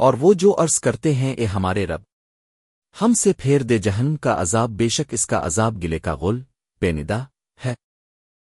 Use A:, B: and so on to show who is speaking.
A: اور وہ جو عرض کرتے ہیں، اے ہمارے رب، ہم سے پھیر دے جہنم کا عذاب، بے شک اس کا عذاب گلے کا غل، بے ندا ہے۔